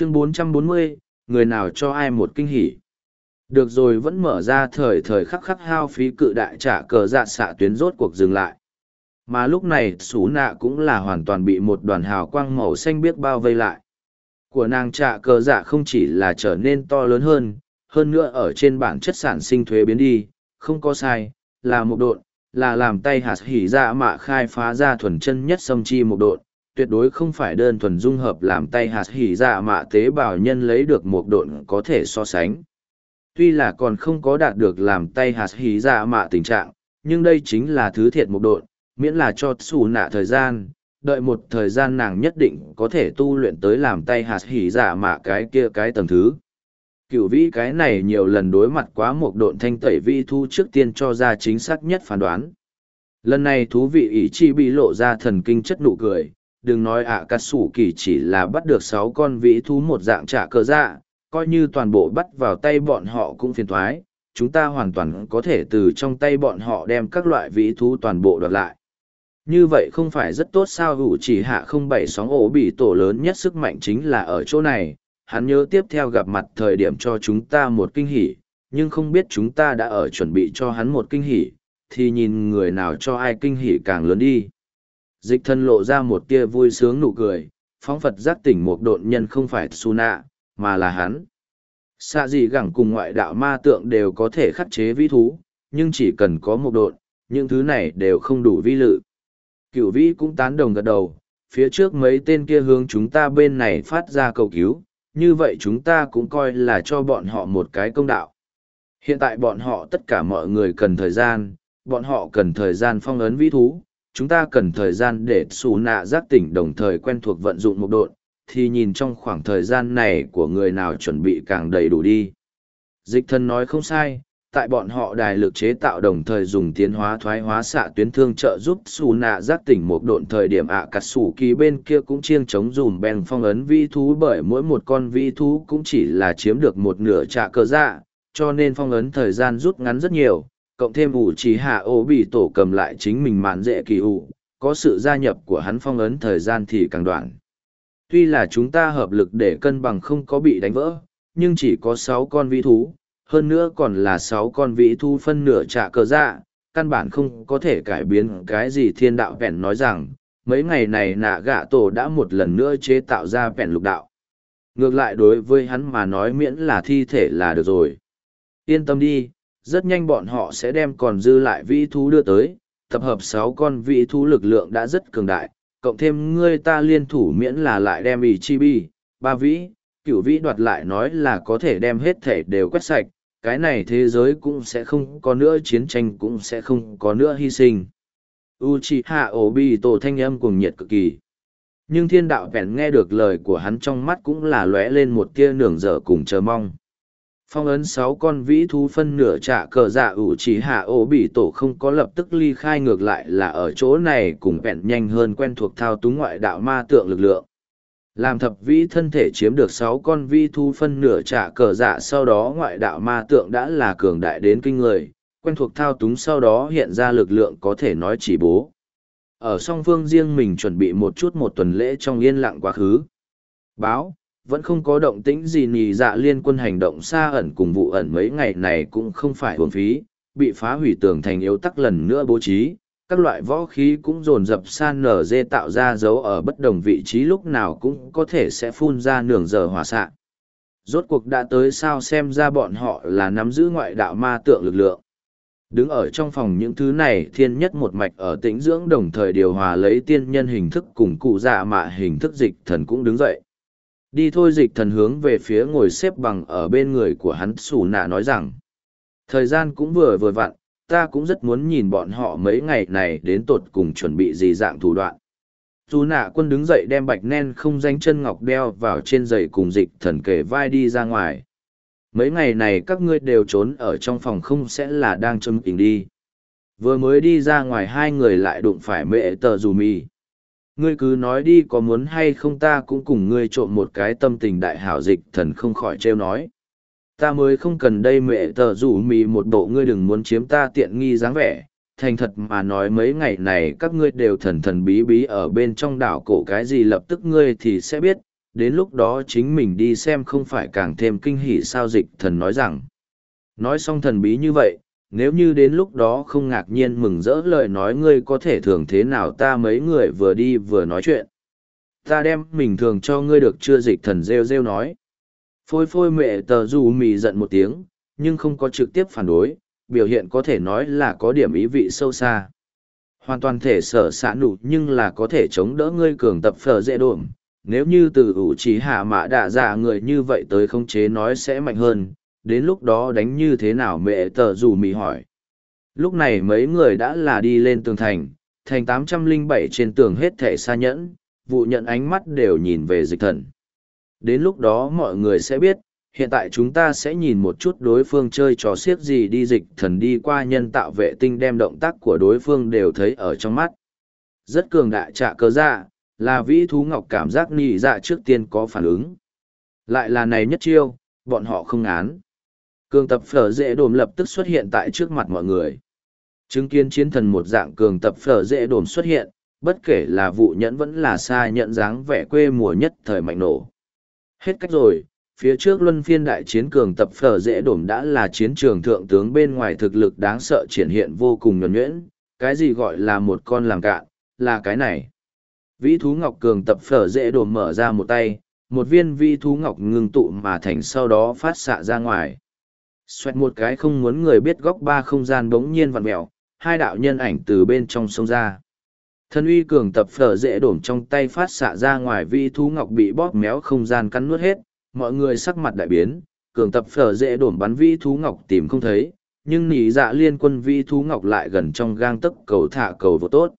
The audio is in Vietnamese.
chương 440, người nào cho ai một kinh hỉ? Được rồi vẫn mở ra thời thời khắc khắc hao phí cự đại trả cờ dạ xạ tuyến rốt cuộc dừng lại. Mà lúc này xú nạ cũng là hoàn toàn bị một đoàn hào quang màu xanh biếc bao vây lại. Của nàng trả cờ dạ không chỉ là trở nên to lớn hơn hơn nữa ở trên bản chất sản sinh thuế biến đi không có sai là một độn là làm tay hạt hỉ dạ mạ khai phá ra thuần chân nhất sông chi một độn tuyệt đối không phải đơn thuần dung hợp làm tay hạt hỉ dạ mạ tế bào nhân lấy được một độn có thể so sánh. Tuy là còn không có đạt được làm tay hạt hỉ dạ mạ tình trạng, nhưng đây chính là thứ thiệt một độn, miễn là cho xù nạ thời gian, đợi một thời gian nàng nhất định có thể tu luyện tới làm tay hạt hỉ dạ mạ cái kia cái tầng thứ. Cựu vĩ cái này nhiều lần đối mặt quá một độn thanh tẩy vi thu trước tiên cho ra chính xác nhất phán đoán. Lần này thú vị ý chi bị lộ ra thần kinh chất nụ cười đừng nói ạ à, cắt sủ kỳ chỉ là bắt được sáu con vĩ thú một dạng trả cờ dạ coi như toàn bộ bắt vào tay bọn họ cũng phiền thoái. Chúng ta hoàn toàn có thể từ trong tay bọn họ đem các loại vĩ thú toàn bộ đoạt lại. Như vậy không phải rất tốt sao? Hữu chỉ hạ không bảy sóng ổ bị tổ lớn nhất sức mạnh chính là ở chỗ này. Hắn nhớ tiếp theo gặp mặt thời điểm cho chúng ta một kinh hỉ nhưng không biết chúng ta đã ở chuẩn bị cho hắn một kinh hỉ thì nhìn người nào cho ai kinh hỉ càng lớn đi dịch thân lộ ra một tia vui sướng nụ cười, phóng phật giác tỉnh một độn nhân không phải su nạ mà là hắn. Xạ dị gẳng cùng ngoại đạo ma tượng đều có thể khắc chế vĩ thú, nhưng chỉ cần có một độn, những thứ này đều không đủ vi lự. Cựu vĩ cũng tán đồng gật đầu, phía trước mấy tên kia hướng chúng ta bên này phát ra cầu cứu, như vậy chúng ta cũng coi là cho bọn họ một cái công đạo. Hiện tại bọn họ tất cả mọi người cần thời gian, bọn họ cần thời gian phong ấn vĩ thú chúng ta cần thời gian để xù nạ giác tỉnh đồng thời quen thuộc vận dụng một độn, thì nhìn trong khoảng thời gian này của người nào chuẩn bị càng đầy đủ đi. Dịch thân nói không sai, tại bọn họ đài lực chế tạo đồng thời dùng tiến hóa thoái hóa xạ tuyến thương trợ giúp xù nạ giác tỉnh một độn thời điểm ạ à cắt xù kỳ bên kia cũng chiêng chống dùm bèn phong ấn vi thú bởi mỗi một con vi thú cũng chỉ là chiếm được một nửa trạ cơ dạ cho nên phong ấn thời gian rút ngắn rất nhiều cộng thêm ủ trí hạ ô bị tổ cầm lại chính mình mạn dễ kỳ ủ có sự gia nhập của hắn phong ấn thời gian thì càng đoạn tuy là chúng ta hợp lực để cân bằng không có bị đánh vỡ nhưng chỉ có sáu con vĩ thú hơn nữa còn là sáu con vĩ thú phân nửa trả cờ dạ, căn bản không có thể cải biến cái gì thiên đạo vẹn nói rằng, mấy ngày này nạ gạ tổ đã một lần nữa chế tạo ra vẹn lục đạo. Ngược lại đối với hắn mà nói miễn là thi thể là được rồi. Yên tâm đi, rất nhanh bọn họ sẽ đem còn dư lại vĩ thú đưa tới, tập hợp sáu con vĩ thú lực lượng đã rất cường đại, cộng thêm ngươi ta liên thủ miễn là lại đem ý chi bi, ba vĩ, cửu vĩ đoạt lại nói là có thể đem hết thể đều quét sạch, cái này thế giới cũng sẽ không có nữa chiến tranh cũng sẽ không có nữa hy sinh. Uchiha Obito thanh âm cuồng nhiệt cực kỳ. Nhưng thiên đạo vẹn nghe được lời của hắn trong mắt cũng là lóe lên một tia nưởng dở cùng chờ mong. Phong ấn sáu con vĩ thú phân nửa trả cờ dạ ủ chỉ hạ ốp bị tổ không có lập tức ly khai ngược lại là ở chỗ này cùng vẹn nhanh hơn quen thuộc thao túng ngoại đạo ma tượng lực lượng. Làm thập vĩ thân thể chiếm được sáu con vi thu phân nửa trả cờ dạ sau đó ngoại đạo ma tượng đã là cường đại đến kinh người, quen thuộc thao túng sau đó hiện ra lực lượng có thể nói chỉ bố. Ở song phương riêng mình chuẩn bị một chút một tuần lễ trong yên lặng quá khứ. Báo, vẫn không có động tĩnh gì nhì dạ liên quân hành động xa ẩn cùng vụ ẩn mấy ngày này cũng không phải hồn phí, bị phá hủy tường thành yếu tắc lần nữa bố trí, các loại võ khí cũng dồn dập san nở dê tạo ra dấu ở bất đồng vị trí lúc nào cũng có thể sẽ phun ra nường giờ hỏa xạ. Rốt cuộc đã tới sao xem ra bọn họ là nắm giữ ngoại đạo ma tượng lực lượng. Đứng ở trong phòng những thứ này thiên nhất một mạch ở tĩnh dưỡng đồng thời điều hòa lấy tiên nhân hình thức cùng cụ dạ mạ hình thức dịch thần cũng đứng dậy đi thôi dịch thần hướng về phía ngồi xếp bằng ở bên người của hắn xù nạ nói rằng, thời gian cũng vừa vừa vặn, ta cũng rất muốn nhìn bọn họ mấy ngày này đến tột cùng chuẩn bị gì dạng thủ đoạn. Dù nạ quân đứng dậy đem bạch nen không danh chân ngọc đeo vào trên giày cùng dịch thần kể vai đi ra ngoài. Mấy ngày này các ngươi đều trốn ở trong phòng không sẽ là đang châm tình đi. Vừa mới đi ra ngoài hai người lại đụng phải mẹ tờ dù mì. Ngươi cứ nói đi có muốn hay không ta cũng cùng ngươi trộm một cái tâm tình đại hảo dịch thần không khỏi trêu nói. Ta mới không cần đây mẹ tờ rủ mì một bộ ngươi đừng muốn chiếm ta tiện nghi dáng vẻ. Thành thật mà nói mấy ngày này các ngươi đều thần thần bí bí ở bên trong đảo cổ cái gì lập tức ngươi thì sẽ biết. Đến lúc đó chính mình đi xem không phải càng thêm kinh hỉ sao dịch thần nói rằng. Nói xong thần bí như vậy, nếu như đến lúc đó không ngạc nhiên mừng rỡ lời nói ngươi có thể thường thế nào ta mấy người vừa đi vừa nói chuyện. Ta đem mình thường cho ngươi được chưa dịch thần rêu rêu nói. Phôi phôi mẹ tờ dù mì giận một tiếng, nhưng không có trực tiếp phản đối, biểu hiện có thể nói là có điểm ý vị sâu xa. Hoàn toàn thể sở xã nụ nhưng là có thể chống đỡ ngươi cường tập phở dễ đổm. Nếu như từ ủ trí hạ mã đạ dạ người như vậy tới không chế nói sẽ mạnh hơn, đến lúc đó đánh như thế nào mẹ tờ dù mì hỏi. Lúc này mấy người đã là đi lên tường thành, thành 807 trên tường hết thể xa nhẫn, vụ nhận ánh mắt đều nhìn về dịch thần. Đến lúc đó mọi người sẽ biết, hiện tại chúng ta sẽ nhìn một chút đối phương chơi trò xiếc gì đi dịch thần đi qua nhân tạo vệ tinh đem động tác của đối phương đều thấy ở trong mắt. Rất cường đại trạ cơ dạ, là vĩ thú ngọc cảm giác nị dạ trước tiên có phản ứng. Lại là này nhất chiêu, bọn họ không án. Cường tập phở dễ đồm lập tức xuất hiện tại trước mặt mọi người. Chứng kiến chiến thần một dạng cường tập phở dễ đồm xuất hiện, bất kể là vụ nhẫn vẫn là xa nhận dáng vẻ quê mùa nhất thời mạnh nổ. Hết cách rồi, phía trước luân phiên đại chiến cường tập phở dễ đổm đã là chiến trường thượng tướng bên ngoài thực lực đáng sợ triển hiện vô cùng nhuẩn nhuyễn, cái gì gọi là một con làm cạn, là cái này. Vĩ thú ngọc cường tập phở dễ đổm mở ra một tay, một viên vĩ thú ngọc ngưng tụ mà thành sau đó phát xạ ra ngoài. Xoẹt một cái không muốn người biết góc ba không gian bỗng nhiên vặn mẹo, hai đạo nhân ảnh từ bên trong sông ra. Thân uy cường tập phở dễ đổm trong tay phát xạ ra ngoài vi thú ngọc bị bóp méo không gian cắn nuốt hết, mọi người sắc mặt đại biến, cường tập phở dễ đổm bắn vi thú ngọc tìm không thấy, nhưng nỉ dạ liên quân vi thú ngọc lại gần trong gang tấc cầu thả cầu vô tốt.